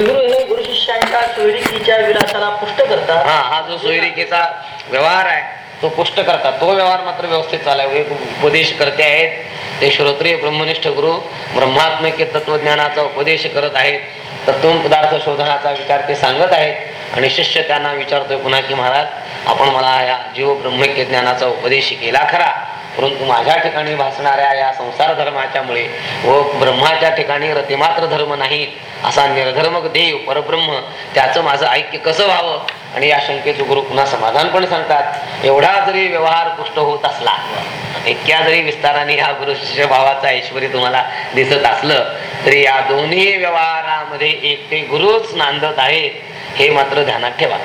गुरु हे गुरु शिष्यांच्या सोयरिकीच्या विलासाला पुष्ट करतात. हा हा जो सोयरिकेचा व्यवहार आहे तो पुष्ट करतात. तो व्यवहार मात्र व्यवस्थित चालाय उपदेश करते आहेत. ते श्रोत्रिय ब्रह्मनिष्ठ गुरु ब्रह्मात्मक तत्वज्ञानाचा उपदेश करत आहेत. तत्व पदार्थ शोधनाचा विचार ते सांगत आहेत. आणि शिष्य त्यांना विचारतोय पुन्हा की महाराज आपण मला या जीव ब्रह्मक्य ज्ञानाचा उपदेश केला खरा. परंतु माझ्या ठिकाणी भासणाऱ्या या संसार धर्माच्यामुळे व ब्रह्माच्या ठिकाणी रतिमात्र धर्म नाहीत असा निर्धर्मक देव परब्रह्म त्याचं माझं ऐक्य कसं व्हावं? आणि या शंकेचं गुरु पुन्हा समाधान पण सांगतात एवढा जरी व्यवहार पुष्ट होत असला इतक्या जरी विस्ताराने या गुरु शिष्य भावाचा ऐश्वर तुम्हाला दिसत असलं तरी या दोन्ही व्यवहारामध्ये एकटे गुरुच नांदत आहेत हे मात्र ध्यानात ठेवा.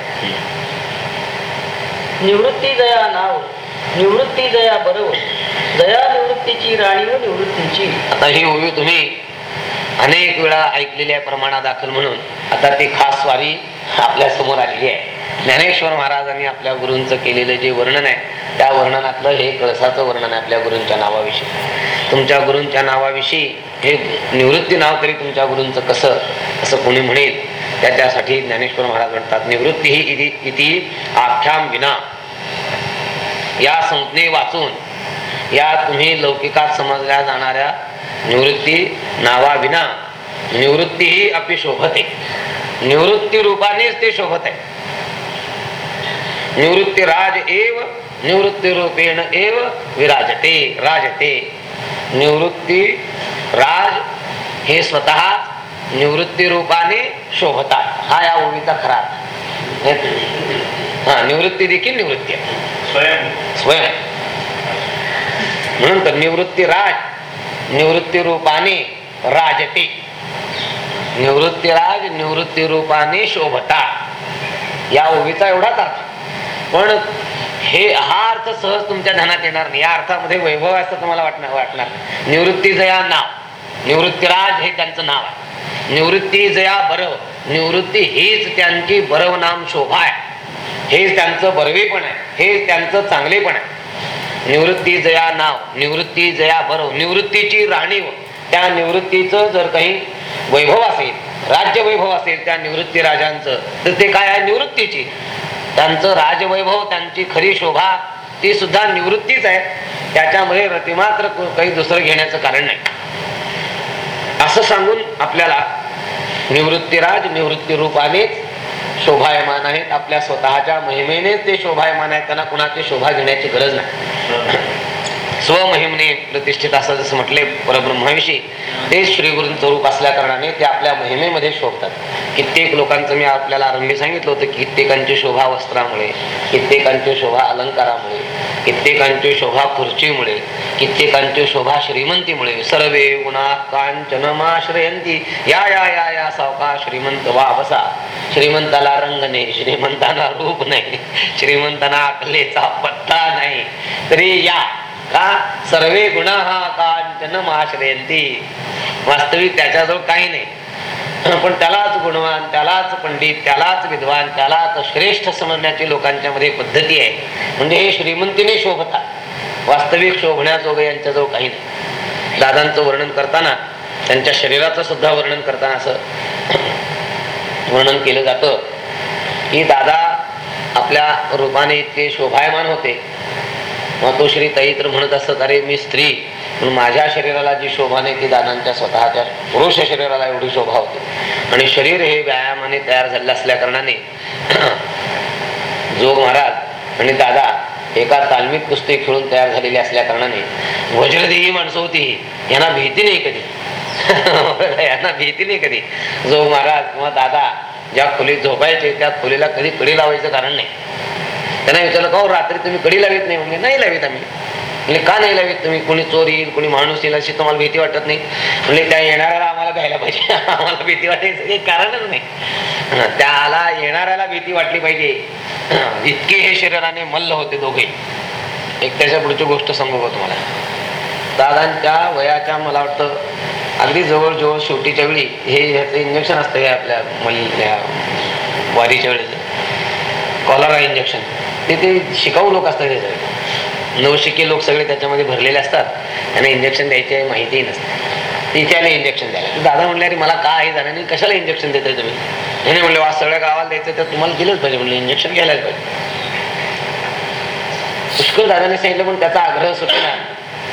निवृत्ती दया नाव निवृत्ती दया बरोबर. दया निवृत्तीची राणी व निवृत्तीची. आता ही ओवी तुम्ही अनेक वेळा ऐकलेल्या प्रमाणा दाखल म्हणून आता ती खास वारी आपल्यासमोर आलेली आहे. ज्ञानेश्वर महाराजांनी आपल्या गुरूंचं केलेलं जे वर्णन आहे त्या वर्णनातलं हे कळसाचं वर्णन आहे आपल्या गुरूंच्या नावाविषयी. तुमच्या गुरूंच्या नावाविषयी हे निवृत्ती नाव तरी तुमच्या गुरूंचं कसं असं कोणी म्हणेल त्याच्यासाठी ज्ञानेश्वर महाराज म्हणतात निवृत्ती ही इति आख्याम विना या संज्ञे वाचून या तुम्ही लौकिकात समजल्या जाणाऱ्या निवृत्ती नावाविना निवृत्ती ही अपि शोभते. निवृत्ती रूपानेच ते शोभत. आहे निवृत्ती राज एव निवृत्ती रूपेण एव विराजते राजते. निवृत्ती राज हे स्वतः निवृत्ती रूपाने शोभतात. हा या ओळीचा खरा हा निवृत्ती देखील निवृत्ती आहे. स्वयं. म्हणून तर निवृत्ती राज निवृत्ती रूपाने राजते. निवृत्ती राज निवृत्ती रूपाने शोभता. या ओवीचा एवढाच अर्थ. पण हे हा अर्थ सहज तुमच्या ध्यानात येणार नाही. या अर्थामध्ये वैभव असं तुम्हाला वाटणार वाटणार निवृत्ती जया नाव. निवृत्तीराज हे त्यांचं नाव आहे. निवृत्ती जया बरव. निवृत्ती हीच त्यांची बरव नाम शोभा आहे. हेच त्यांचं बरवेपण आहे. हेच त्यांचं चांगलेपण आहे. निवृत्ती जया नाव निवृत्ती जया भरव निवृत्तीची राणीव त्या निवृत्तीचं जर काही वैभव असेल राज्य वैभव असेल त्या निवृत्ती राजांचं तर ते काय आहे? निवृत्तीची. त्यांचं राजवैभव त्यांची खरी शोभा ती सुद्धा निवृत्तीच आहे. त्याच्यामध्ये रतिमात्र काही दुसरं घेण्याचं कारण नाही. असं सांगून आपल्याला निवृत्तीराज निवृत्ती रूपानेच शोभायमान आहेत. आपल्या स्वतःच्या महिमेनेच ते शोभायमान आहेत. त्यांना कुणाची शोभा घेण्याची गरज नाही. स्वमहिमने प्रतिष्ठित असं जसं म्हटले परब्रह्माविषयी ते श्री गुरूंचं रूप असल्या कारणाने ते आपल्या महिमेमध्ये शोभतात. कित्येक लोकांचं मी आपल्याला आरंभी सांगितलं होतं की कित्येकांची शोभा वस्त्रामुळे कित्येकांची शोभा अलंकारामुळे कित्येकांची शोभा खुर्चीमुळे कित्येकांची शोभा श्रीमंतीमुळे सर्वे गुणा कांचनमाश्रयंती या या या या सावका श्रीमंत वा बसा. श्रीमंताला रंग नाही श्रीमंताला रूप नाही श्रीमंतांना आकलेचा पत्ता नाही. तरी या का सर्वे गुणा हा कांचन माश्रयंती वास्तविक त्याच्याजवळ काही नाही. पण त्यालाच गुणवान त्यालाच पंडित त्यालाच विद्वान त्यालाच श्रेष्ठ समजण्याची लोकांच्या मध्ये पद्धती आहे. म्हणजे हे श्रीमंतीने शोभतात वास्तविक शोभण्याजोगं यांच्याजवळ काही नाही. दादांचं वर्णन करताना त्यांच्या शरीराचं सुद्धा वर्णन करताना असं वर्णन केलं जातं की दादा आपल्या रूपाने इतके शोभायमान होते. मग तो श्री ताई तर म्हणत असत अरे मी स्त्री. पण माझ्या शरीराला जी शोभा नाही ती दादांच्या स्वतःच्या पुरुष शरीराला एवढी शोभा होती. आणि शरीर हे व्यायामाने तयार झालेलं असल्या कारणाने जोग महाराज आणि दादा एका तालमीत कुस्ती खेळून तयार झालेली असल्या कारणाने वज्रदेही माणसं होती ही. यांना भीती नाही कधी. यांना भीती नाही कधी. जोग महाराज किंवा दादा ज्या खोलीत झोपायचे त्या खोलीला कधी कडी लावायचं कारण नाही. त्यांना विचारलं का रात्री तुम्ही कडी लावित नाही. म्हणजे नाही लावित आम्ही. म्हणजे का नाही लावित तुम्ही? कोणी चोर येईल कोणी माणूस येईल अशी तुम्हाला भीती वाटत नाही. म्हणजे त्या येणाऱ्याला आम्हाला घ्यायला पाहिजे. आम्हाला भीती वाटायचं काही कारणच नाही. त्याला येणाऱ्याला भीती वाटली पाहिजे. इतके हे शरीराने मल्ल होते दोघे. एक त्याच्या पुढची गोष्ट सांगू का तुम्हाला? दादांच्या वयाच्या मला वाटतं अगदी जवळजवळ शेवटीच्या वेळी हे ह्याचं इंजेक्शन असतं हे आपल्या मल या वारीच्या वेळेचं. कॉलरा इंजेक्शन ते ते शिकाऊ लोक असतात त्याच्यात. नवशिके लोक सगळे त्याच्यामध्ये भरलेले असतात त्यांना इंजेक्शन द्यायची माहितीही नसते. तिथे इंजेक्शन द्यायला. दादा म्हणले अरे मला का आहे झालं नाही कशाला इंजेक्शन देताय तुम्ही? नाही म्हणले वा सगळ्या गावाला द्यायचं तर तुम्हाला दिलंच पाहिजे. म्हणलं इंजेक्शन घ्यायलाच पाहिजे पुष्कळ दादाने सांगितलं पण त्याचा आग्रह सुटला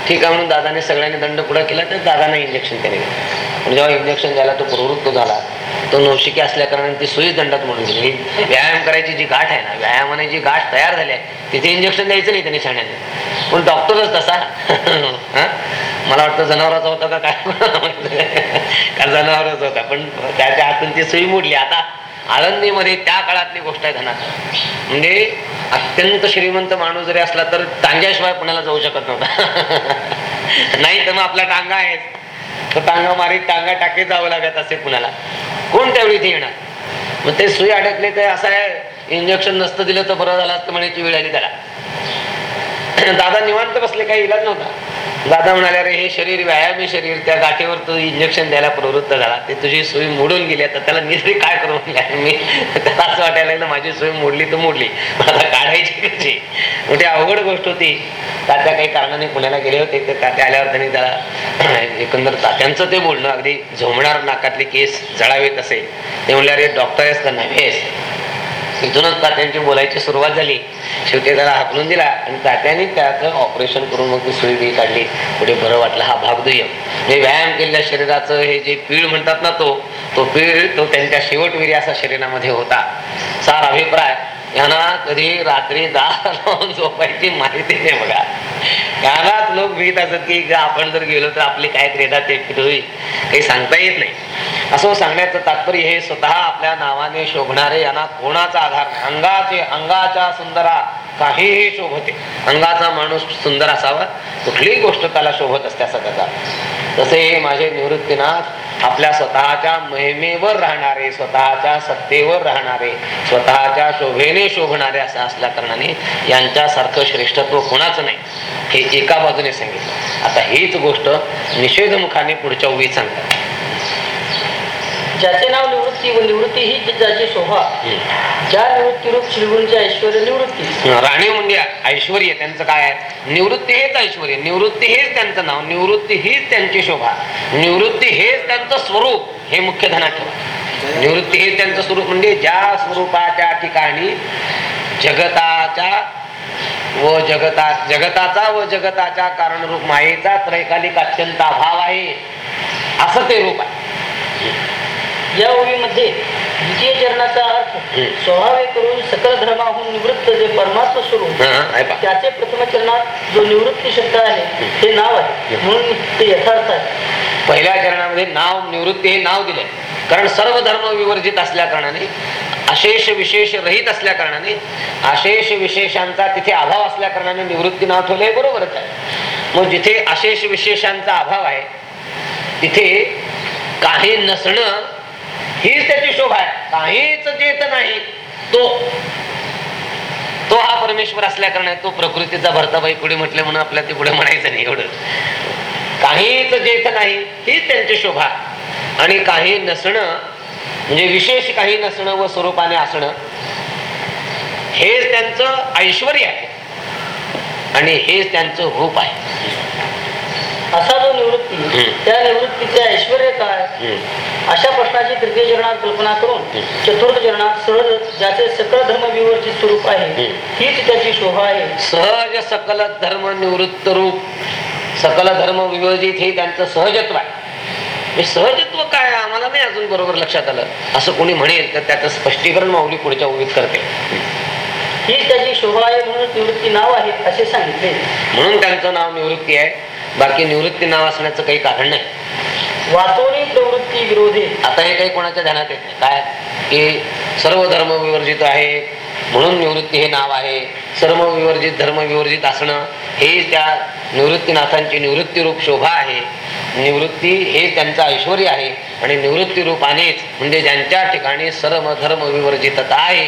ठीक आहे म्हणून दादाने सगळ्यांनी दंड पुढा केला तर दादाने इंजेक्शन त्याने घेतलं जेव्हा इंजेक्शन द्यायला तो प्रवृत्त झाला. तो नवशिकी असल्या कारणाने ती सुई दंडात म्हणून गेली. व्यायाम करायची जी गाठ आहे ना व्यायामाने जी गाठ तयार झाली आहे तिथे इंजेक्शन द्यायचं नाही त्यांनी शाण्याने. पण डॉक्टरच तसा. हा? मला वाटतं जनावराचा होता का काय? का जनावरच होता पण त्याच्या हातून ती सुई मोडली. आता आळंदीमध्ये त्या काळातली गोष्ट आहे धनात म्हणजे अत्यंत श्रीमंत माणूस जरी असला तर टांग्याशिवाय पुण्याला जाऊ शकत नव्हता. नाही तर मग आपला टांगा आहे. तो टांगा मारीत टांगा टाकीत जावं लागत असे पुण्याला कोण त्यावेळी इथे येणार? मग ते सुई अडकले तर असं आहे इंजेक्शन नसतं दिलं तर बरं झालं असतं म्हणायची वेळ आली त्याला. दादा निवांत बसले काही इलाज नव्हता. दादा म्हणाले अरे हे शरीर व्यायामी शरीर त्या गाठीवर तू इंजेक्शन द्यायला प्रवृत्त झाला. ते तुझी सोय मोडून गेली आता त्याला मी तरी काय करू मी त्याला असं वाटायला लागलं माझी सोय मोडली तर मोडली. मला आता काढायची कशी? मोठी अवघड गोष्ट होती. तात्या काही कारणाने पुण्याला गेले होते तर तात्या आल्यावर त्यांनी त्याला एकंदर तात्यांचं ते बोलणं अगदी झोमणार नाकातले केस जळावेत असे ते म्हणले अरे डॉक्टर आहेस का नव्हेस तिथूनच तात्यांची बोलायची सुरुवात झाली. शेवटी त्याला हाकलून दिला आणि तात्याने त्याचं ऑपरेशन करून मग ती सुई बी काढली. पुढे बरं वाटलं हा भाग दुय्यम. हे व्यायाम केलेल्या शरीराचं हे जे पीळ म्हणतात ना तो तो पीळ तो त्यांच्या शेवटविरी असा शरीरामध्ये होता. सार अभिप्राय यांना कधी रात्री दहा लावून झोपायची माहिती नाही बघा. यालाच लोक भीत असत की आपण जर गेलो तर आपली काय क्रेदा ते होईल. काही सांगता येत नाही. असं सांगण्याचं तात्पर्य हे स्वतः आपल्या नावाने शोभणारे यांना कोणाचा आधार नाही. अंगाचे अंगाच्या सुंदरा काहीही शोभते. अंगाचा माणूस सुंदर असावा. कुठलीही गोष्ट त्याला शोभत असते असा त्याचा. तसे माझे निवृत्तीनाथ आपल्या स्वतःच्या महिमेवर राहणारे स्वतःच्या सत्तेवर राहणारे स्वतःच्या शोभेने शोभणारे असं असल्या कारणाने यांच्यासारखं श्रेष्ठत्व कोणाचं नाही हे एका बाजूने सांगितलं. आता हीच गोष्ट निषेधमुखाने पुढच्या उभी सांगतात. ज्याचे नाव निवृत्ती व निवृत्ती ही ज्याची शोभा ज्या निवृत्ती रूप श्रीगुरूंचे ऐश्वर निवृत्ती. राणी म्हणजे ऐश्वर त्यांचं काय आहे? निवृत्ती हेच ऐश्वर निवृत्ती हेच त्यांचं नाव निवृत्ती हीच त्यांची शोभा. निवृत्ती हेच त्यांचं स्वरूप हे मुख्य धनात ठेवा. निवृत्ती हे त्यांचं स्वरूप म्हणजे ज्या स्वरूपाच्या ठिकाणी जगताच्या व जगता जगताचा व जगताच्या कारणरूप मायेचा त्रैकालिक अत्यंत अभाव आहे. असं ते रूप आहे. या ओळीमध्ये द्वितीय चरणाचा अर्थ. स्वभावे करून सकल धर्माहून निवृत्त जे परमात्म स्वरूप. त्याचे प्रथम चरणात जो निवृत्ती शब्द आहे ते नाव आहे. म्हणून ते यथार्थ आहे. पहिल्या चरणामध्ये नाव निवृत्ती हे नाव दिले कारण सर्व धर्म विवर्जित असल्या कारणाने अशेष विशेष रहित असल्या कारणाने अशेष विशेषांचा तिथे अभाव असल्या कारणाने निवृत्ती नाव ठेवलं हे बरोबरच आहे. मग जिथे अशेष विशेषांचा अभाव आहे तिथे काही नसणं हीच त्याची शोभा आहे. काहीच देत नाही. तो तो हा परमेश्वर असल्या कारणाने तो प्रकृतीचा भरताबाई पुढे म्हटले म्हणून आपल्या ते पुढे म्हणायचं नाही एवढं. काहीच देत नाही. हीच त्यांची शोभा. आणि काही नसणं म्हणजे विशेष काही नसणं व स्वरूपाने असणं हेच त्यांचं ऐश्वर आहे. आणि हेच त्यांचं रूप आहे. निवृत्ती. त्या निवृत्तीचे ऐश्वर काय. अशा प्रश्नाची तृतीय चरणात कल्पना करून चतुर्थ चरणात सहज ज्याचे सकल धर्म विवर्जित स्वरूप आहे. हीच त्याची शोभा आहे सहज सकल धर्म निवृत्त रूप सकल धर्म विवर्जित हे त्यांचं सहजत्व आहे हे सहजत्व काय? आम्हाला नाही अजून बरोबर लक्षात आलं असं कोणी म्हणेल तर त्याचं स्पष्टीकरण माऊली पुढच्या उभीत करते हीच त्याची शोभा आहे म्हणून निवृत्ती नाव आहे असे सांगितले म्हणून त्यांचं नाव निवृत्ती आहे बाकी निवृत्ती नाव असण्याचं काही कारण नाही. वातोनी प्रवृत्ती विरोधी. आता हे काही कोणाच्या ध्यानात येत नाही काय? की सर्व धर्म विवर्जित आहे म्हणून निवृत्ती हे नाव आहे. सर्व विवर्जित धर्म विवर्जित असणं हे त्या निवृत्तीनाथांची निवृत्ती रूप शोभा आहे. निवृत्ती हे त्यांचं ऐश्वर आहे आणि निवृत्ती रूपानेच म्हणजे ज्यांच्या ठिकाणी सर्व धर्म विवर्जितता आहे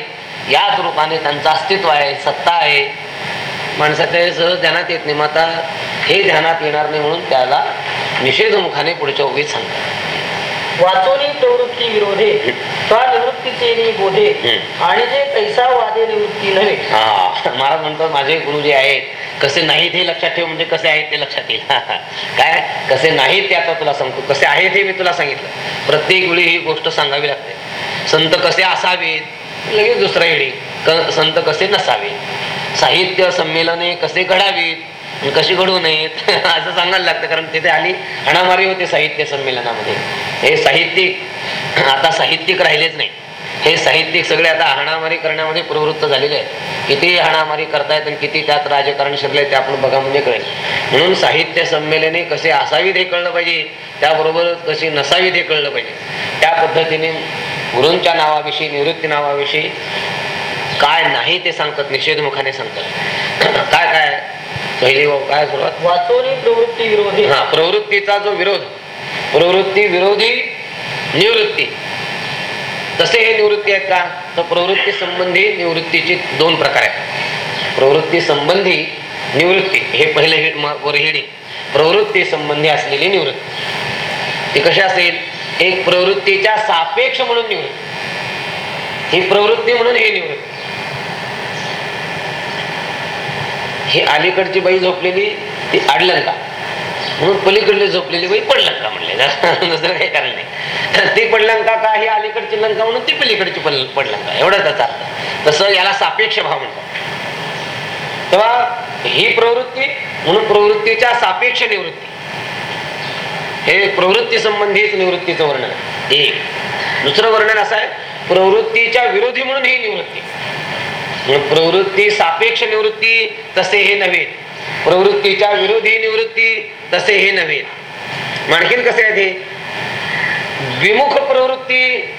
याच रूपाने त्यांचं अस्तित्व आहे सत्ता आहे. माणसाच्या सहज ध्यानात येत नाही. मग आता हे ध्यानात येणार नाही म्हणून त्याला निषेधमुखाने पुढच्या उभीत सांगतात. वाचोनी प्रवृत्ती विरोधे निवृत्तीचे बोधे. आणि जे कैसा वादे निवृत्ती नव्हे. हा महाराज म्हणतात माझे गुरु जे आहेत. कसे नाहीत हे लक्षात ठेव म्हणजे कसे आहेत ते लक्षात येईल. काय? कसे नाहीत ते आता तुला सांगतो. कसे आहेत हे मी तुला सांगितलं. प्रत्येक वेळी ही गोष्ट सांगावी लागते. संत कसे असावेत? लगेच दुसरा वेळी क- संत कसे नसावेत? साहित्य संमेलने कसे घडावीत कशी घडू नयेत असं सांगायला लागतं कारण तिथे आली हाणामारी होते साहित्य संमेलनामध्ये. हे साहित्यिक आता साहित्यिक राहिलेच नाही. हे साहित्यिक सगळे आता हाणामारी करण्यामध्ये प्रवृत्त झालेले आहेत. किती हाणामारी करतायत आणि किती त्यात राजकारण शिरले ते आपण बघा म्हणजे कळेल. म्हणून साहित्य संमेलने कसे असावीत हे कळलं पाहिजे. त्याबरोबरच कशी नसावीत हे कळलं पाहिजे. त्या पद्धतीने गुरूंच्या नावाविषयी निवृत्ती नावाविषयी काय नाही ते सांगतात निषेधमुखाने सांगतात. काय काय? पहिली व- काय सुरुवात? वाचोनी प्रवृत्ती विरोधी. हा प्रवृत्तीचा जो विरोध प्रवृत्ती विरोधी निवृत्ती. तसे हे निवृत्ती आहेत का? तर प्रवृत्ती संबंधी निवृत्तीचे दोन प्रकार आहेत. प्रवृत्ती संबंधी निवृत्ती हे पहिले हे- म- वर हेडिंग प्रवृत्ती संबंधी असलेली निवृत्ती. ती कशी असेल? एक प्रवृत्तीच्या सापेक्ष म्हणून निवृत्ती. ही प्रवृत्ती म्हणून हे निवृत्ती. ही अलीकडची बाई झोपलेली ती आडलंका म्हणून पलीकडली झोपलेली बाई पडलं का म्हणले? दुसरं काही कारण नाही. तर ती पडलंका का? ही अलीकडची लंका म्हणून ती पलीकडची पल- पडलंका एवढा त्याचा अर्थ. तसं याला सापेक्ष भाव म्हणतात. तेव्हा ही प्रवृत्ती म्हणून प्रवृत्तीच्या सापेक्ष निवृत्ती. हे प्रवृत्ती संबंधीच निवृत्तीचं वर्णन आहे. एक. दुसरं वर्णन असं आहे प्रवृत्तीच्या विरोधी म्हणून ही निवृत्ती. म्हणजे प्रवृत्ती सापेक्ष निवृत्ती तसे हे नव्हे. प्रवृत्तीच्या विरोधी निवृत्ती तसे हे नव्हे. आणखीन कसे आहे ते विमुख प्रवृत्ती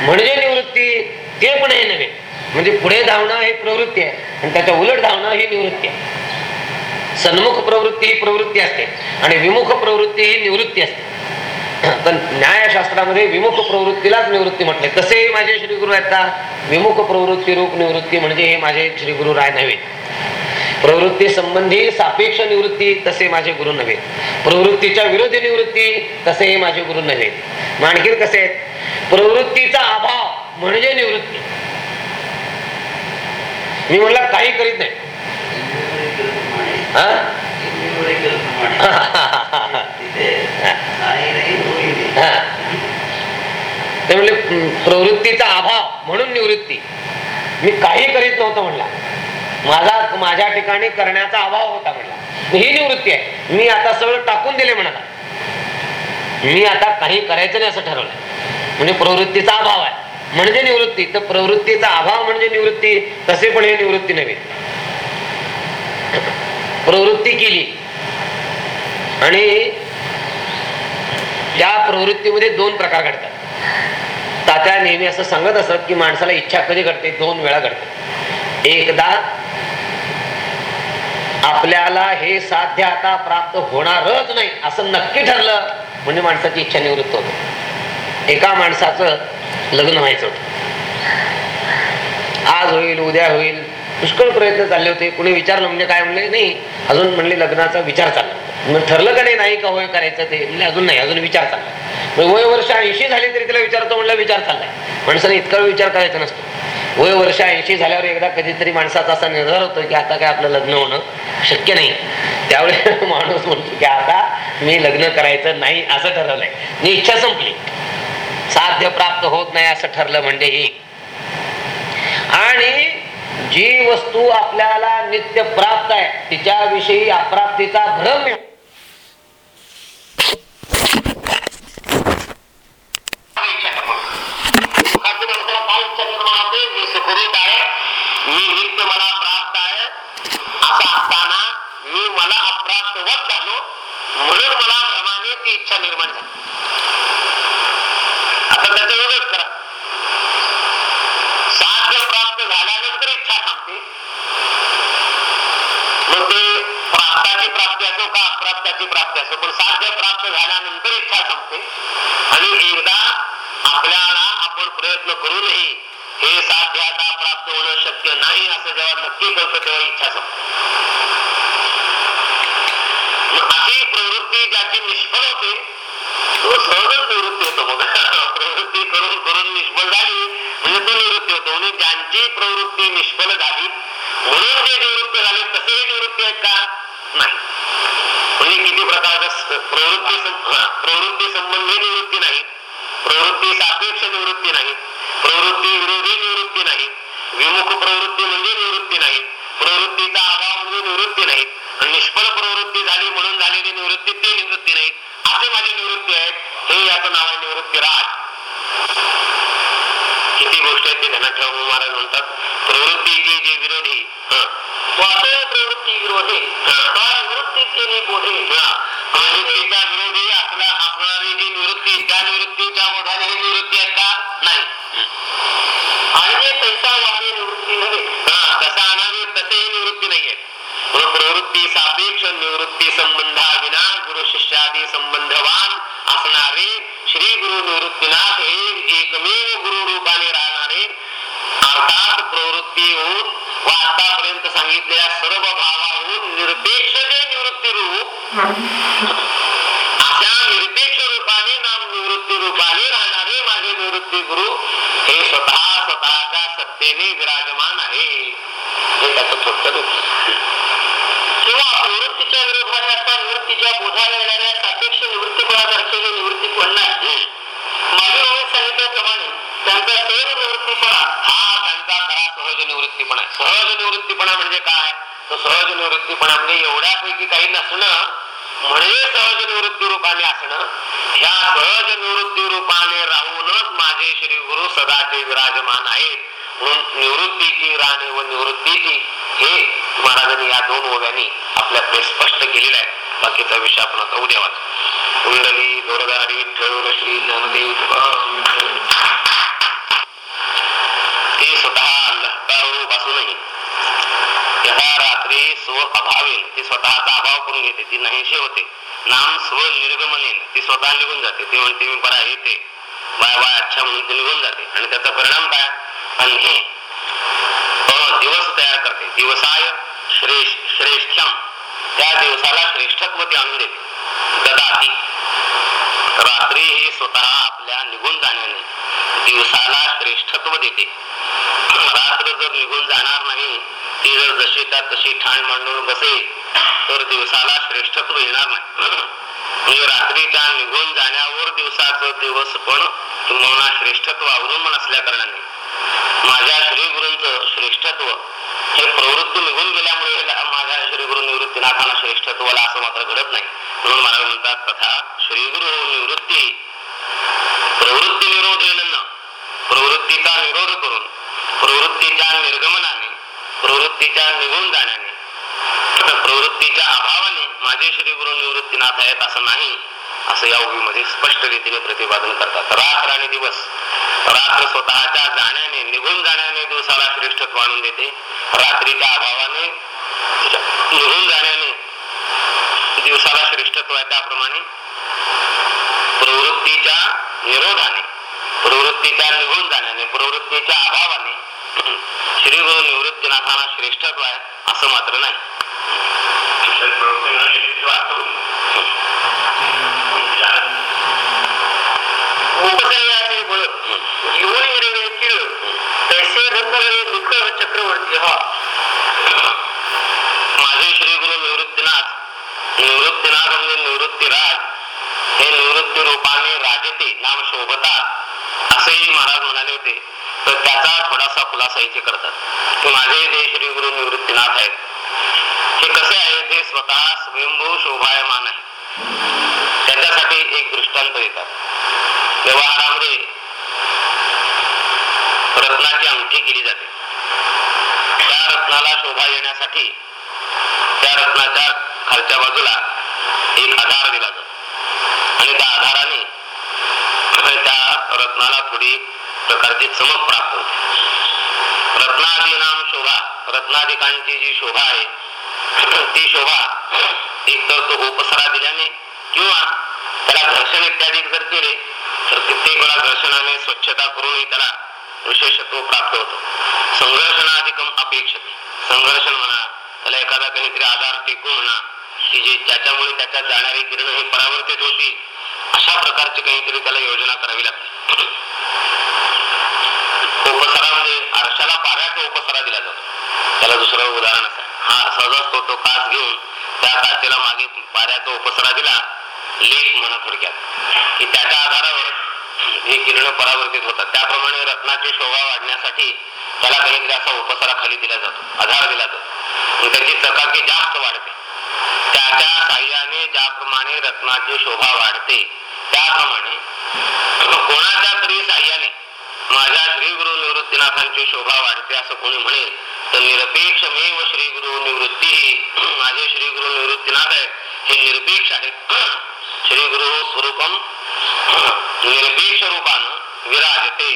म्हणजे निवृत्ती ते पण हे नव्हे. म्हणजे पुढे धावणं हे प्रवृत्ती आहे आणि त्याच्या उलट धावणं ही निवृत्ती आहे. सन्मुख प्रवृत्ती ही प्रवृत्ती असते आणि विमुख प्रवृत्ती ही निवृत्ती असते. पण न्यायशास्त्रामध्ये विमुख प्रवृत्तीलाच निवृत्ती म्हटले. तसे माझे श्री गुरु आहेत का? विमुख प्रवृत्ती रूप निवृत्ती म्हणजे हे माझे श्री गुरु राय नव्हे. प्रवृत्ती संबंधी सापेक्ष निवृत्ती तसे माझे गुरु नव्हे. प्रवृत्तीच्या विरोधी निवृत्ती तसे हे माझे गुरु नव्हे. आणखीन कसे आहेत? प्रवृत्तीचा अभाव म्हणजे निवृत्ती. मी म्हणला काही करीत नाही. ते म्हणले प्रवृत्तीचा अभाव म्हणून निवृत्ती. मी काही करीत नव्हतं म्हणला. माझा माझ्या ठिकाणी करण्याचा अभाव होता म्हणला. ही निवृत्ती आहे. मी आता सगळं टाकून दिले म्हणाला. मी आता काही करायचं नाही असं ठरवलंय म्हणजे प्रवृत्तीचा अभाव आहे. म्हणजे निवृत्ती. तर प्रवृत्तीचा अभाव म्हणजे निवृत्ती. तसे पण हे निवृत्ती नव्हे. प्रवृत्ती केली. आणि त्या प्रवृत्तीमध्ये दोन प्रकार घडतात. तात्या नेहमी असं सांगत असत की माणसाला इच्छा कधी घडते? दोन वेळा घडते. एकदा आपल्याला हे साध्य आता प्राप्त होणारच नाही असं नक्की ठरलं म्हणजे माणसाची इच्छा निवृत्त होते. एका माणसाचं लग्न व्हायचं होतं. आज होईल उद्या होईल पुष्कळ प्रयत्न चालले होते. कुणी विचारलं म्हणजे काय म्हणले? नाही अजून म्हणले लग्नाचा विचार चालला. मग ठरलं का नाही नाही का होय करायचं ते? म्हणजे अजून नाही अजून विचार चालला. वय वर्ष ऐंशी झाली तरी तिला विचारतो म्हणलं विचार चाललाय. माणसाने इतका विचार करायचा नसतो. वय वर्ष ऐंशी झाल्यावर एकदा कधीतरी माणसाचा असा निर्धार होतो की आता काय आपलं लग्न होणं शक्य नाही. त्यावेळेस माणूस म्हणतो की आता मी लग्न करायचं नाही असं ठरवलंय. मी इच्छा संपली. साध्य प्राप्त होत नाही असं ठरलं म्हणजे हे. आणि जी वस्तू आपल्याला नित्य प्राप्त आहे तिच्याविषयी अप्राप्तीचा भ्रम आहे. सुखाची माणसाला काय इच्छा मी सुखरूप आहे मी नित्य मला प्राप्त आहे असं असताना मी मला अप्राप्तवत झालो म्हणून मला भ्रमाने ती इच्छा निर्माण झाली इच्छा मग अशी प्रवृत्ती ज्याची निष्फळ होते तो सहजच निवृत्ती होतो मग प्रवृत्ती करून करून निष्फळ झाली म्हणजे तो निवृत्ती होतो म्हणजे ज्यांची प्रवृत्ती निष्फळ झाली म्हणून जे निवृत्त झाले तसेही निवृत्ती आहेत का? नाही। म्हणजे किती प्रवृत्ती प्रवृत्ती संबंधी निवृत्ती नाही, प्रवृत्ती सापेक्ष निवृत्ती नाही, प्रवृत्ती विरोधी निवृत्ती नाही, विमुख प्रवृत्ती नाही. आणि निष्फळ प्रवृत्ती झाली म्हणून झालेली निवृत्ती ते निवृत्ती नाही. असे माझी निवृत्ती आहेत. हे याचं नाव आहे निवृत्ती राज. किती गोष्ट आहेत ते ध्यानात ठेवा महाराज म्हणतात. प्रवृत्तीची जी विरोधी. हं, वासना प्रवृत्ती विरोधे. का निवृत्तीचे निबोधे हं, प्रवृत्तीच्या विरोधी असला असणारी जी निवृत्ती त्या निवृत्तीच्या बोधाने ही निवृत्ती आहेत का नाही आणि जे पैसा वाणे निवृत्ती नव्हे हा, तसा अनावे तसेही निवृत्ती नाहीये म्हणून प्रवृत्ती सापेक्ष निवृत्ती संबंधाविना गुरु शिष्यादी संबंधवान असणारे श्री गुरु निवृत्तीनाथ हे एकमेव गुरु रूपाने राहणारे अर्थात प्रवृत्ती होऊन व आतापर्यंत सांगितलेल्या सर्व भावाहून निरपेक्ष जे निवृत्ती रूप अशा निरपेक्ष रूपाने नाम निवृत्ती रूपाने राहणारे माझे निवृत्ती गुरु हे स्वतः स्वतःच्या सत्तेने विराजमान आहे. हे त्याचं थोडक्यात उत्तर. किंवा प्रवृत्तीच्या विरोधाने असा निवृत्तीच्या येणाऱ्या सापेक्ष निवृत्तीपणासारखे निवृत्तीपण नाही. मागे सांगितल्याप्रमाणे त्यांचा सहज निवृत्तीपणा हा त्यांचा खरा सहज निवृत्तीपणा सहज निवृत्तीपणा म्हणजे काय? तो सहज निवृत्तीपणा म्हणजे एवढ्यापैकी काही नसणं म्हणजे सहज निवृत्ती रूपाने असणं ह्या सहज निवृत्ती रूपाने राहूनच माझे श्री गुरु सदाचे विराजमान आहेत. म्हणून निवृत्तीची राणे व निवृत्तीची हे महाराजांनी या दोन ओव्यांनी आपल्याकडे स्पष्ट केलेलं आहे. बाकीचा विषय आपण आता उद्या वाच. कुंडली दोरदारी विठ्ठल ज्ञानदेव ते स्वतः अंधकारूप असूनही यथा रात्री स्व अभावेल ते स्वतःचा अभाव करून घेते ती नाहीशी होते. नाम स्व निर्गमनेन ती स्वतः निघून जाते. ती म्हणते मी बरा येते. बाय बाय अच्छा म्हणून ती निघून जाते. आणि त्याचा परिणाम काय? अन्हे दिवस तयार करते. दिवसाय श्रेष्ठ श्रेष्ठम त्या दिवसाला श्रेष्ठत्व ती आणून देते. ददाती. रात्री ही स्वतः आपल्या निघून जाण्याने दिवसाला श्रेष्ठत्व देते. रात्र जर निघून जाणार नाही ती जर जशी त्या तशी ठाण मांडून बसे तर दिवसाला श्रेष्ठत्व येणार नाही. म्हणजे रात्रीच्या निघून जाण्यावर दिवसाचं दिवस पण तुम्हाला श्रेष्ठत्व अवलंबून असल्या कारणाने माझ्या श्रीगुरूंच श्रेष्ठत्व हे प्रवृत्ती निघून गेल्यामुळे माझ्या श्रीगुरु निवृत्तीनाथांना श्रेष्ठत्वाला असं मात्र घडत नाही. म्हणून मला म्हणतात तथा श्रीगुरु हो निवृत्ती प्रवृत्ती निरोधेन प्रवृत्तीचा निरोध करून प्रवृत्तीच्या निर्गमनाने प्रवृत्तीच्या निघून जाण्याने प्रवृत्तीच्या अभावाने माझे श्रीगुरु निवृत्तीनाथ आहेत असं नाही असं या ओवीमध्ये स्पष्ट रीतीने प्रतिपादन करतात. रात्र आणि दिवस रात्र स्वतःच्या जाण्याने निघून जाण्याने दिवसाला श्रेष्ठत्व आणून देते. रात्रीच्या अभावाने निघून जाण्याने दिवसाला श्रेष्ठत्व आहे त्याप्रमाणे. प्रवृत्तीच्या निरोधाने प्रवृत्तीच्या निघून जाण्याने प्रवृत्तीच्या अभावाने श्री गुरु निवृत्तीनाथांना श्रेष्ठत्व आहे असं मात्र नाही उपसर्गाचे बळ जीवन निर्णयातील तैसे रत्नगळे चक्रवर्ती हा. माझे श्री गुरु निवृत्तीनाथ. निवृत्तीनाथ म्हणजे निवृत्तीराज हे निवृत्ती रूपाने राजते नाम शोभतात असेही महाराज म्हणाले होते. तर त्याचा थोडासा खुलासा इथे करतात. की माझे जे श्री गुरु निवृत्तीनाथ आहेत हे कसे आहेत ते स्वतः स्वयंभू शोभायमान आहे त्याच्यासाठी एक दृष्टांत देतात. व्यवहारामध्ये रत्नाची अंगठी केली जाते. त्या रत्नाला शोभा येण्यासाठी त्या रत्नाच्या खालच्या बाजूला एक आधार दिला जातो. आणि त्या आधाराने त्या रत्नाला थोडी प्रकारची चमक प्राप्त होते. रत्नादी नाम शोभा रत्नाधिकांची जी शोभा आहे ती शोभा एक तर तो उपसरा दिल्याने किंवा त्याला घर्षण इत्यादी जर केले तर कित्येक वेळा घर्षणाने स्वच्छता करूनही त्याला विशेषत्व प्राप्त होतं. संघर्षणाधिकम अपेक्षित. संघर्षण म्हणा त्याला एखादा काहीतरी आधार टेकून म्हणा की जे त्याच्यामुळे त्याच्यात जाणारी किरण ही परावर्तित होती अशा प्रकारची काहीतरी त्याला योजना करावी लागते. उपसरा म्हणजे आरशाला पाऱ्याचा उपसरा दिला जातो. त्याला दुसरं उदाहरण असं हा सहजच तो तो कास घेऊन त्या काचेला मागे पाऱ्याचा उपसरा दिला लेख म्हणा थोडक्यात. की त्याच्या आधारावर हे किरण परावर्तित होतात. त्याप्रमाणे रत्नाची शोभा वाढण्यासाठी त्याला काहीतरी असा उपसरा खाली दिला जातो आधार दिला जातो. त्याची चकाकी जास्त वाढते. त्याच्या साह्याने ज्याप्रमाणे रत्नाची शोभा वाढते त्याप्रमाणे कोणाच्या तरी साह्याने माझ्या श्री गुरु निवृत्तीनाथांची शोभा वाढते असं कोणी म्हणेल तर निरपेक्ष मेव श्री गुरु निवृत्ती माझे श्री गुरु निवृत्तीनाथ आहेत हे निरपेक्ष आहेत. श्री गुरु स्वरूपम निरपेक्ष रूपानं विराजते.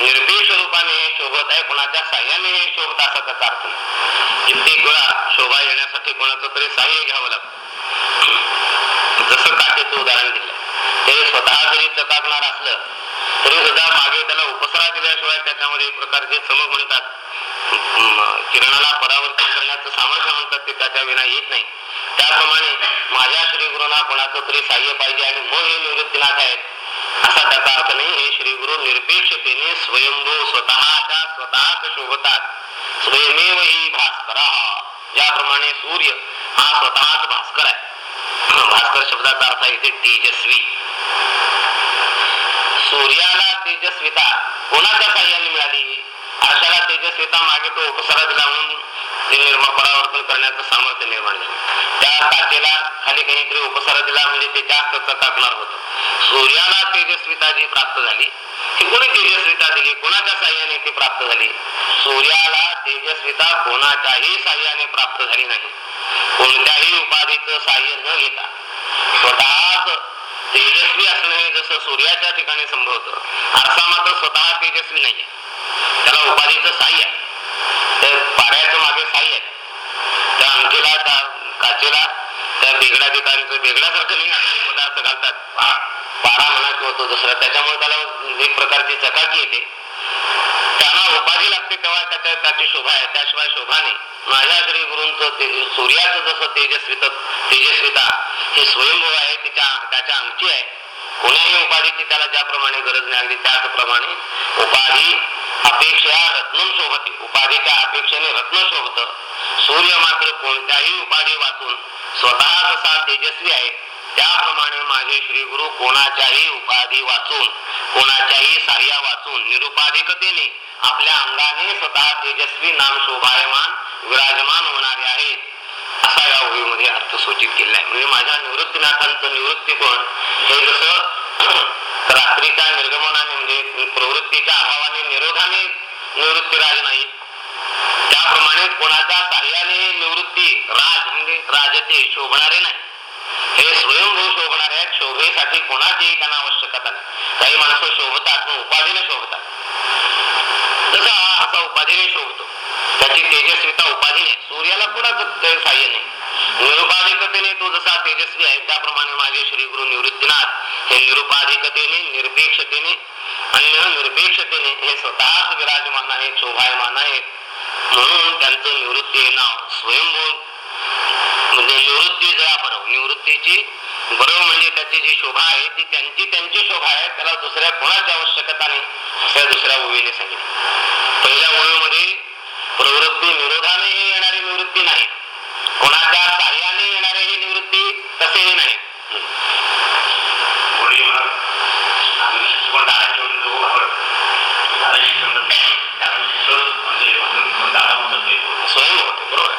निरपेक्ष रूपाने हे शोभत आहे. कोणाच्या साह्याने हे शोभत असा त्याचा अर्थ कित्येक वेळा शोभा येण्यासाठी कोणाचं तरी साह्य घ्यावं लागतं. जसं काचेचं उदाहरण दिलं. ते स्वतः जरी चकाकणार असलं तरी सुद्धा मागे त्याला उपसरा दिल्याशिवाय त्याच्यामध्ये एक प्रकारचे चमक म्हणतात. किरणाला परावर्तन करण्याचं सामर्थ्य म्हणतात ते त्याच्या विना येत नाही. त्याप्रमाणे माझ्या श्री गुरुना कोणाचं तरी साह्य पाहिजे आणि मग हे निवृत्तीनाथ आहेत. असा त्याचा अर्थ नाही हे श्री गुरु निरपेक्षतेने स्वयंभू स्वतःच्या स्वतःच शोभतात. स्वयमेव ही भास्कर ज्याप्रमाणे सूर्य हा स्वतःच भास्कर आहे. भास्कर शब्दाचा अर्थ आहे इथे तेजस्वी. सूर्याला तेजस्विता कोणाच्या साह्याने मिळाली? आशाला तेजस्विता मागे तो उपसरा दिला म्हणून ते निर्मा परावर्तन करण्याचं सामर्थ्य निर्माण झालं. त्या काचेला खाली काहीतरी उपसरा दिला म्हणजे ते जास्त चकाकणार होत. सूर्याला तेजस्विता जी प्राप्त झाली. ती कोणी तेजस्विता दिली? कोणाच्या साह्याने ती प्राप्त झाली? सूर्याला तेजस्विता कोणाच्याही साह्याने प्राप्त झाली नाही. कोणत्याही उपाधीचं साह्य न घेता. स्वतःच तेजस्वी असणं हे जसं सूर्याच्या ठिकाणी संभवतं आरसा मात्र स्वतः तेजस्वी नाहीये. त्याला उपाधीचं साह्य आहे. तर मागे साई आहे त्या अंकीला त्या काचेला त्या बेगड्या ठिकाणचं बेगड्यासारखं नाही पदार्थ घालतात. पा- पारा म्हणा किंवा तो दुसरा. त्याच्यामुळे त्याला एक प्रकारची चकाकी येते. त्यांना उपाधी लागते तेव्हा त्याच्या त्याची शोभा आहे. त्याशिवाय शोभा नाही. माझ्या श्री गुरूंचं सूर्याचं जसं तेजस्वित तेजस्विता हे स्वयंभू आहे तिच्या त्याच्या अंगची आहे. कोणीही उपाधीची त्याला ज्याप्रमाणे गरज नाही अगदी त्याचप्रमाणे उपाधी अपेक्षा रत्नम शोभते उपाधीच्या अपेक्षेने रत्न शोभत सूर्य मात्र कोणत्याही उपाधी वाचून स्वतः जसा तेजस्वी आहे त्याप्रमाणे माझे श्री गुरु कोणाच्याही उपाधी वाचून कोणाच्याही साह्या वाचून निरुपाधिकतेने आपल्या अंगाने स्वतः तेजस्वी नाम शोभायमान विराजमान होणारे आहेत. असा या ओळीमध्ये अर्थ सूचित केलेला आहे म्हणजे माझ्या निवृत्तीनाथांचं निवृत्ती हे जसं रात्रीच्या निर्गमनाने म्हणजे प्रवृत्तीच्या अभावाने निरोधाने निवृत्तीराज नाही. त्याप्रमाणे कोणाच्या कार्याने निवृत्ती राज म्हणजे राजते शोभणारे नाही. हे स्वयंभू शोभणारे आहेत. शोभेसाठी कोणाचीही त्यांना आवश्यकता नाही. काही माणसं शोभतात पण उपाधीने शोभतात. जसा हा असा उपाधीने शोभतो. त्याची तेजस्विता उपाधीने सूर्याला कोणाचं सहाय्य साह्य नाही. निरुपाधिकतेने तो जसा तेजस्वी आहे. त्याप्रमाणे माझे श्री गुरु निवृत्तीनाथ हे निरुपाधिकतेने निरपेक्षतेने अन्य निरपेक्षतेने हे स्वतःच विराजमान आहे शोभायमान आहे. म्हणून त्यांचं निवृत्ती हे नाव स्वयंभू. म्हणजे निवृत्ती जरा बरव निवृत्तीची बरव म्हणजे त्याची जी शोभा आहे ती त्यांची त्यांची शोभा आहे. त्याला दुसऱ्या कोणाची आवश्यकता नाही असं दुसऱ्या ओळीने सांगितलं. पहिल्या ओळीमध्ये प्रवृत्ती निरोधाने येणारी निवृत्ती नाही. कोणाच्या साह्याने येणारी ही निवृत्ती तसेही नाही. आहे.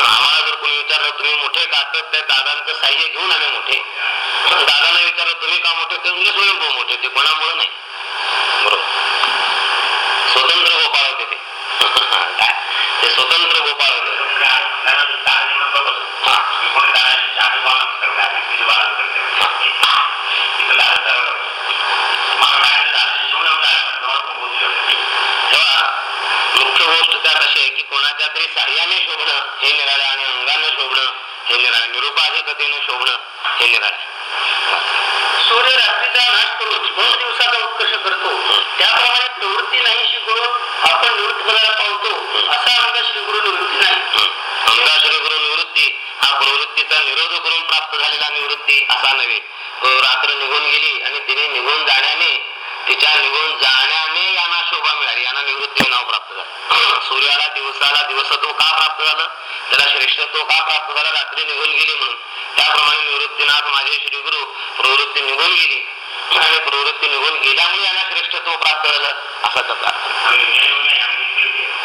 आम्हाला जर कोणी विचारलं तुम्ही मोठे का तर त्या दादांचं साह्य घेऊन आम्ही मोठे. दादाने विचारलं तुम्ही का मोठे? ते म्हणजे स्वयंभू मोठे ते कोणामुळे नाही. बरोबर. स्वतंत्र निघून गेली आणि प्रवृत्ती निघून गेल्यामुळे यांना श्रेष्ठत्व प्राप्त झालं असा त्याचा.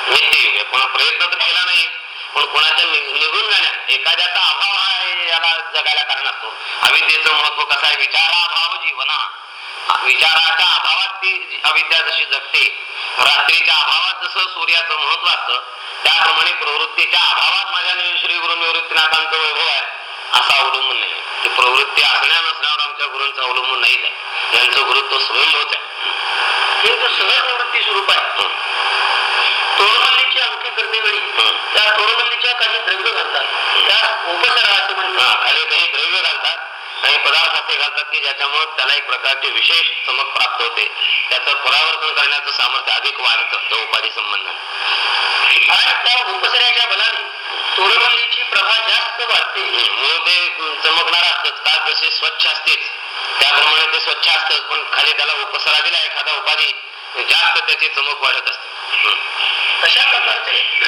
नित्य कोणा प्रयत्न तर केला नाही पण कोणाच्या निघून जाण्या एखाद्याचा अभाव हा याला जगायला कारण असतो. अविद्येचं महत्त्व कसं आहे? विचाराभाव जीवना. विचाराच्या अभावात ती अविद्या जशी जगते रात्रीच्या अभावात जसं सूर्याचं महत्त्व असतं त्याप्रमाणे प्रवृत्तीच्या अभावात माझ्या श्री गुरु निवृत्तीनाथांचं वैभव आहे असा अवलंबून नाही. ती प्रवृत्ती असण्या नसण्यावर आमच्या गुरूंचं अवलंबून नाहीच आहे. यांचं गुरुत्व स्वयंभूच आहे. किंतु सहज निवृत्ती स्वरूप आहे. तोरमल्लीची अंकी करते वेळी त्या तोरमल्लीच्या काही द्रव्य घालतात. त्या उपसरा असं हा, म्हणतात खाली काही द्रव्य घालतात आणि पदार्थ असे घालतात की ज्याच्यामुळे त्याला एक प्रकारचे विशेष चमक प्राप्त होते. त्याचं परावर्तन करण्याचं सामर्थ्य अधिक वाढतं. त्या उपाधी संबंध. आणि त्या उपसऱ्याच्या बलाने तोरमल्लीची प्रभा जास्त वाढते. मूळ ते चमकणार असतंच काच जसे स्वच्छ असतेच त्याप्रमाणे ते स्वच्छ असतं. पण खाली त्याला उपसरा दिला एखादा उपाधी जास्त त्याची चमक वाढत असते. तशा प्रकारचे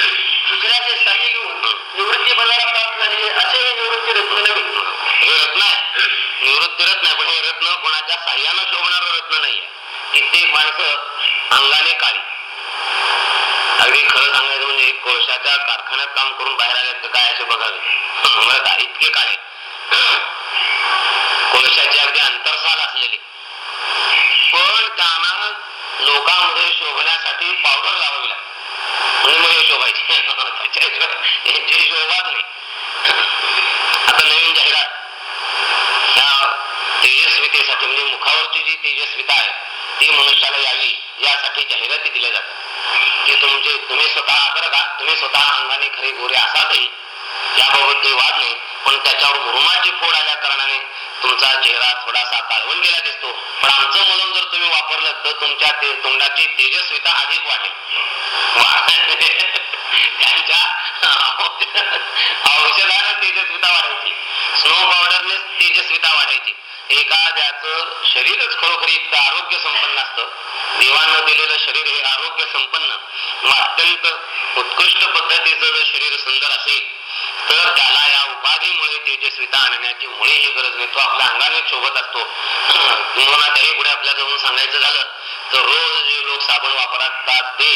दुसऱ्याचे घेऊन निवृत्ती बलाला प्राप्त झालेले असे हे निवृत्ती रत्न नव्हे. हे रत्न आहे. निवृत्ती रत्न आहे. पण हे रत्न कोणाच्या साह्यानं शोभणार रत्न नाहीये. कित्येक माणसं अंगाने काळी. अगदी खरं कोळशाच्या कारखान्यात काम करून बाहेर आले तर काय असे बघावे का इतके काळे. कोळशाची अगदी अंतरसाल असलेली. पण त्यांना लोकांमध्ये शोभण्यासाठी पावडर लावावी लागते म्हणून मग शोभायचे. त्याच्याशिवाय यांची शोभाच नाही. आता नवीन जाहिरात. ह्या तेजस्वितेसाठी म्हणजे मुखावरची जी तेजस्विता आहे ती मनुष्याला यावी यासाठी जाहिराती दिल्या जातात. की तुमचे तुम्ही स्वतः बरं तुम्ही स्वतः अंगाने खरे गोरे असालही याबाबत काही वाद नाही. पण त्याच्यावर मुरुमाची फोड आल्या कारणाने तुमचा चेहरा थोडासा काळवण गेला दिसतो. पण आमचं मलम जर तुम्ही वापरलं तर तुमच्या ते तोंडाची तेजस्विता अधिक वाटेल त्यांच्या औषधाने तेजस्विता वाढायची स्नो पावडरने तेजस्विता वाढायची आता ज्याचं शरीरच खरोखर इतकं आरोग्य संपन्न असतं. देवानं दिलेलं शरीर हे आरोग्य संपन्न अत्यंत उत्कृष्ट पद्धतीचं जर शरीर सुंदर असेल तर त्याला या उपाधीमुळे तेजस्विता आणण्याची मुळीही गरज नाही. तो आपल्या अंगाने शोभत असतो. किंवा त्याही पुढे आपल्या जवळून सांगायचं झालं तर रोज जे लोक साबण वापरतात ते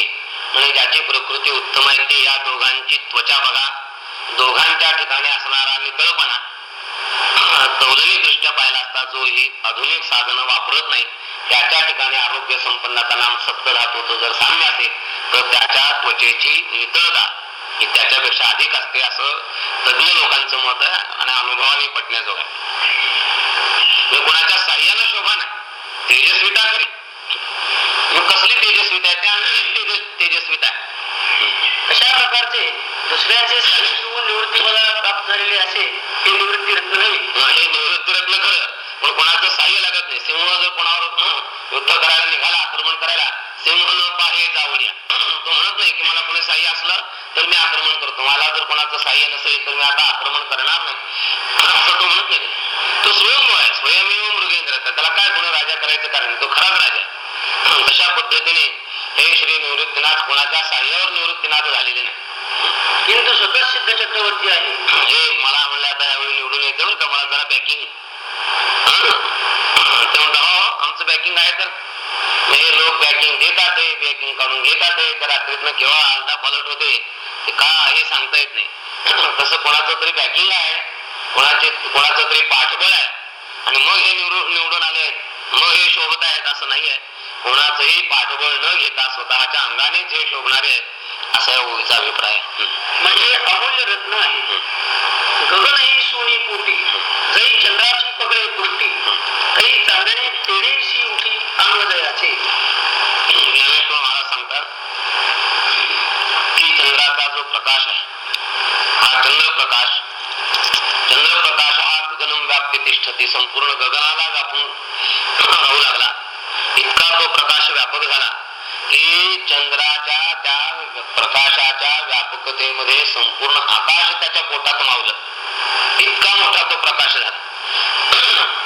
म्हणजे ज्याची प्रकृती उत्तम आहे ते या दोघांची त्वचा बघा. दोघांच्या ठिकाणी असणारा नितळपणा. तौलनिक दृष्ट्या पाहिला असता जो ही आधुनिक साधनं वापरत नाही त्याच्या ठिकाणी आरोग्य संपन्नाचा नाम सप्त धातूचं जर साम्य असेल तर त्याच्या त्वचेची नितळता ही त्याच्यापेक्षा अधिक असते असं तज्ञ लोकांचं मत आहे आणि अनुभवाने पटण्याजोग आहे. कोणाच्या साह्यानं शोभा नाही. तेजस्विता खरी कसली तेजस्विता आहे? त्या तेजस्विता आहे. अशा प्रकारचे दुसऱ्याचे सहाय्य निवृत्ती मला प्राप्त झालेले असे हे निवृत्ती रत्न नव्हे हे निवृत्ती रत्न खरं. पण कोणाचं साह्य लागत नाही. सिंह जर कोणावर युद्ध करायला निघाला आक्रमण करायला सिंह न पाहे जावड्या तो म्हणत नाही की मला कोणी साह्य असलं तर मी आक्रमण करतो. मला जर कोणाचं साह्य नसेल तर मी आता आक्रमण करणार नाही. असं तो म्हणत नाही. तो स्वयंभू आहे. स्वयंमेव मृगेंद्र. त्याला काय कोणी राजा करायचं कारण? तो खराच राजा तशा पद्धतीने हे श्री निवृत्तीनाथ कोणाच्या साह्यावर निवृत्तीनाथ झालेले नाही किंतु स्वतः सिद्ध चक्रवर्ती आहे. हे मला म्हणलं आता यावेळी निवडून बरं का मला जरा बॅकिंग ते म्हणतो हो आमचं बॅकिंग आहे तर. हे लोक बॅकिंग देतात बॅकिंग काढून घेतात त्या रात्रीतनं केव्हा आलता पलट होते ते का हे सांगता येत नाही. तसं कोणाचं तरी बॅकिंग आहे कोणाचे कोणाचं तरी पाठबळ आहे. आणि मग हे निवडून निवडून आले मग हे शोभत आहेत असं नाही आहे. कोणाचंही पाठबळ न घेता स्वतःच्या अंगाने जे शोभणारे आहेत असा या ओवीचा अभिप्राय. म्हणजे अमूल्य रत्न आहे. गगन ही सोनी पोटी. जै चंद्राची पगडे पुष्टी काही चांदणे तेडेशी उठी अंगदयाचे. ज्ञानेश्वर महाराज सांगतात की चंद्राचा जो प्रकाश आहे हा चंद्रप्रकाश चंद्रप्रकाश हा गगनम व्याप्य तिष्ठती संपूर्ण गगनाला व्यापून राहू लागला. इतका तो प्रकाश व्यापक झाला की चंद्राच्या त्या प्रकाशाच्या व्यापकतेमध्ये संपूर्ण आकाश त्याच्या पोटात मावलं. इतका मोठा तो प्रकाश झाला.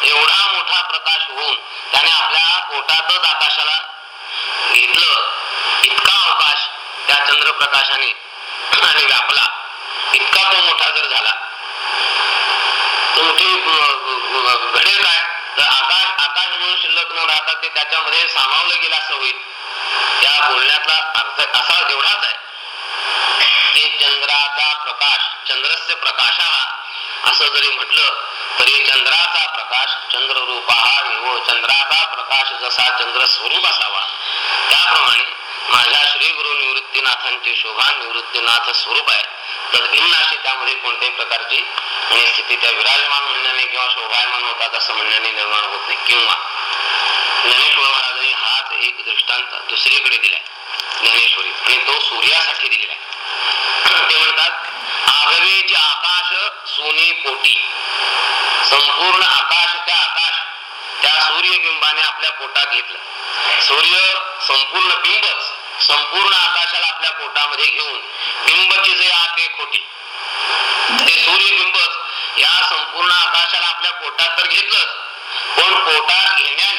एवढा मोठा प्रकाश होऊन त्याने आपल्या पोटातच आकाशाला घेतलं. इतका अवकाश त्या चंद्रप्रकाशाने आणि व्यापला. इतका तो मोठा जर झाला. तुमची घडेल काय? तर आकाश आकाश म्हणून शिल्लक न राहता ते त्याच्यामध्ये सामावलं गेलं असं होईल. त्या बोलण्यातला अर्थ असा एवढाच आहे? की चंद्राचा प्रकाश चंद्रस्य प्रकाशा असं जरी म्हटलं तरी चंद्राचा प्रकाश चंद्र रूप हा चंद्राचा प्रकाश जसा चंद्र स्वरूप असावा. त्याप्रमाणे माझ्या श्री गुरु निवृत्तीनाथांची शोभा निवृत्तीनाथ स्वरूप आहे. तर भिन्न अशी त्यामध्ये कोणत्याही प्रकारची आणि स्थिती त्या विराजमान म्हणण्याने किंवा शोभायमान होतात असं म्हणण्याने निर्माण होत नाही. किंवा ज्ञानेश्वर महाराजांनी एक दृष्टांत दुसरीकडे दिलाय ज्ञानेश्वरी. आणि तो सूर्यासाठी दिलेला आहे. ते म्हणतात आगवेचे आकाश सोनी पोटी. संपूर्ण आकाश त्या आकाश त्या सूर्यबिंबाने आपल्या पोटात घेतलं. सूर्य संपूर्ण बिंबच संपूर्ण आकाशाला आपल्या पोटामध्ये घेऊन बिंबची जे आत आहे खोटी ते सूर्यबिंबच या संपूर्ण आकाशाला आपल्या पोटात तर घेतलंच पण पोटात घेण्या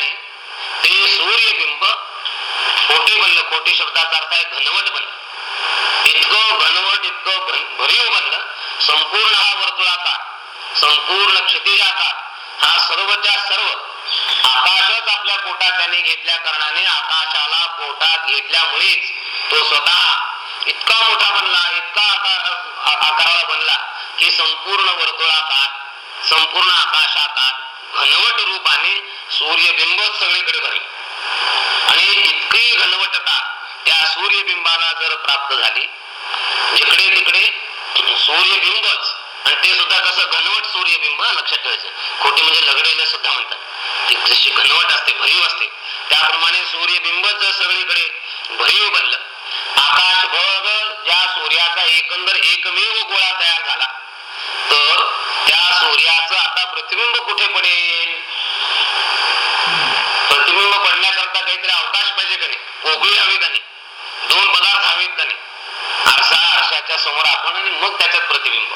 ते सूर्यबिंब खोटे बनलं खोटे शब्दाचा अर्थ आहे घनवट बनलं इतकं घनवट इतकं भरीव बनलं संपूर्ण हा वर्तुळाकार संपूर्ण क्षितिजाकार हा सर्वच्या सर्व आकाशच आपल्या पोटात त्याने घेतल्या कारणाने आकाशाला पोटात घेतल्यामुळेच तो स्वतः इतका मोठा बनला इतका आकार आकाराला बनला की संपूर्ण वर्तुळाकार संपूर्ण आकाशाकार घनवट रूपाने सूर्यबिंब सगळीकडे भरले. आणि इतकी घनवटता त्या सूर्यबिंबाला जर प्राप्त झाली जिकडे तिकडे सूर्यबिंबच आणि ते सुद्धा कसं घनवट सूर्यबिंब लक्षात ठेवायचं. खोटी म्हणजे लगडेले सुद्धा म्हणतात. ती जशी घनवट असते भरीव असते त्याप्रमाणे सूर्यबिंबच जर सगळीकडे भरीव बनलं आकाश आकाशभर ज्या सूर्याचा एकंदर एकमेव गोळा तयार झाला तर सूर्याचं आता प्रतिबिंब कुठे पडेल? प्रतिबिंब पडण्याकरता काहीतरी अवकाश पाहिजे का नाही? पोकळी हवी का नाही? दोन पदार्थ हवेत का नाही? आरसा आरशाच्या समोर आपण आणि मग त्याच्यात प्रतिबिंब.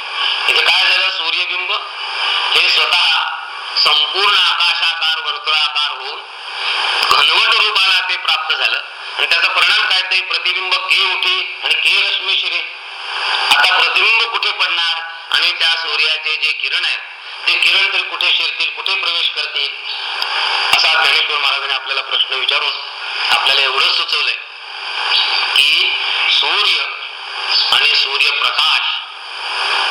इथे काय झालं? सूर्यबिंब. हे स्वतः संपूर्ण आकाशाकार वर्तुळाकार होऊन घनवट रूपाला ते प्राप्त झालं. आणि त्याचा परिणाम काय ते? प्रतिबिंब के उठे आणि के रश्मी शिरे. आता प्रतिबिंब कुठे पडणार? आणि त्या सूर्याचे जे किरण आहेत ते किरण तरी कुठे शिरतील कुठे प्रवेश करतील? असा ज्ञानेश्वर महाराजांनी आपल्याला प्रश्न विचारून आपल्याला एवढं सुचवलंय की सूर्य आणि सूर्यप्रकाश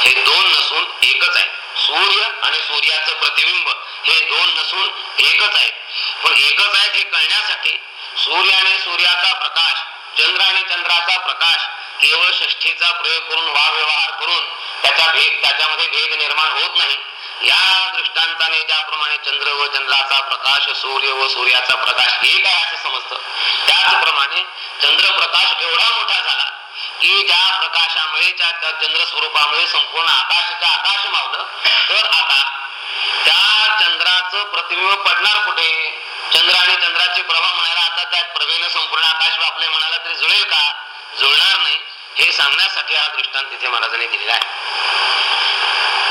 हे दोन नसून एकच आहे सूर्य आणि सूर्याचं प्रतिबिंब हे दोन नसून एकच आहे पण एकच आहे हे कळण्यासाठी सूर्य आणि सूर्याचा प्रकाश चंद्र आणि चंद्राचा प्रकाश केवळ षष्ठीचा प्रयोग करून वाद व्यवहार करून त्याचा भेद त्याच्यामध्ये भेद निर्माण होत नाही. या दृष्टांताने ज्याप्रमाणे चंद्र व चंद्राचा प्रकाश सूर्य व सूर्याचा प्रकाश एक आहे असं समजतं? त्याचप्रमाणे चंद्रप्रकाश एवढा मोठा झाला की ज्या प्रकाशामुळे त्या चंद्र स्वरूपामुळे संपूर्ण आकाशाच्या आकाश मावलं तर आता त्या चंद्राचं प्रतिबिंब पडणार कुठे? चंद्र आणि चंद्राची प्रभा म्हणायला आता त्या प्रभेनं संपूर्ण आकाश व्यापले म्हणाला तरी जुळेल का? जुळणार नाही. हे सांगण्यासाठी हा दृष्टांत तिथे महाराजांनी दिलेला आहे.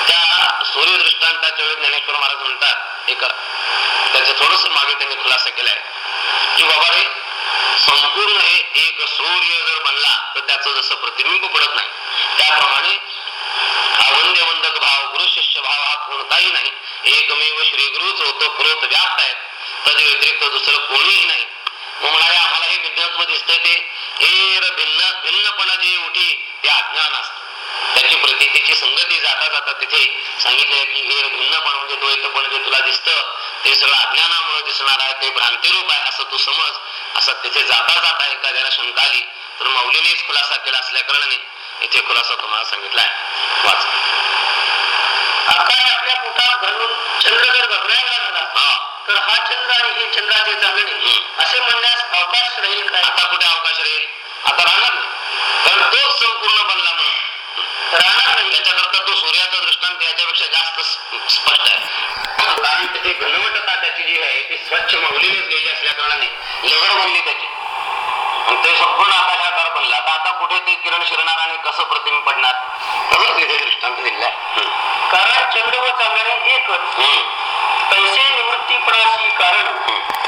त्या सूर्य दृष्टांताच्या वेळी ज्ञानेश्वर महाराज म्हणतात एक त्याचं थोडस मागे त्यांनी खुलासा केलाय की बाबा रे संपूर्ण हे एक सूर्य जर बनला तर त्याचं जसं प्रतिबिंब पडत नाही त्याप्रमाणे हा वंदक भाव गुरु शिष्य भाव हा कोणताही नाही. एकमेव श्री गुरुच होतो पुरोत व्याप्त आहेत. त्याच्या व्यतिरिक्त दुसरं कोणीही नाही. मग म्हणाले आम्हाला हे भिन्नत्व दिसतंय ते एर भिन्न भिन्नपण जे उठी ते अज्ञान असतं. त्याची प्रतीची संगती जाता जाता तिथे सांगितलंय की एर भिन्नपण म्हणजे द्वैतपण जे तुला दिसतं ते सगळं अज्ञानामुळे दिसणार आहे ते भ्रांतिरूप आहे असं तू समज. असं तिथे जाता जाता एखाद्याला शंका आली तर मौलीनेच खुलासा केला असल्या कारणाने इथे खुलासा तुम्हाला सांगितलाय वाच. आकाश आपल्या पोटात घालून चंद्र जर घबरायला झाला हा. तर हा चंद्र आणि हे चंद्राचे हम्म. असे म्हणण्यास अवकाश राहील काय आता कुठे अवकाश राहील आता राहणार नाही कारण तोच संपूर्ण बनला म्हणून राहणार नाही त्याच्याकरता तो सूर्याचा दृष्टांत याच्यापेक्षा जास्त स्पष्ट आहे कारण त्याची घनवटता त्याची जी आहे ती स्वच्छ मौलीनेच गेली असल्या कारणाने लगड बनली त्याची आणि ते संपूर्ण आकाशाकार बनला आता आता कुठे ते किरण शिरणार आणि कसं प्रतिबिंब पडणार तसंच इथे दृष्टांत दिलेला आहे हम्म. कारण चंद्र व चांगणे एकच. पैसे निवृत्तीपणाची कारण हम्म.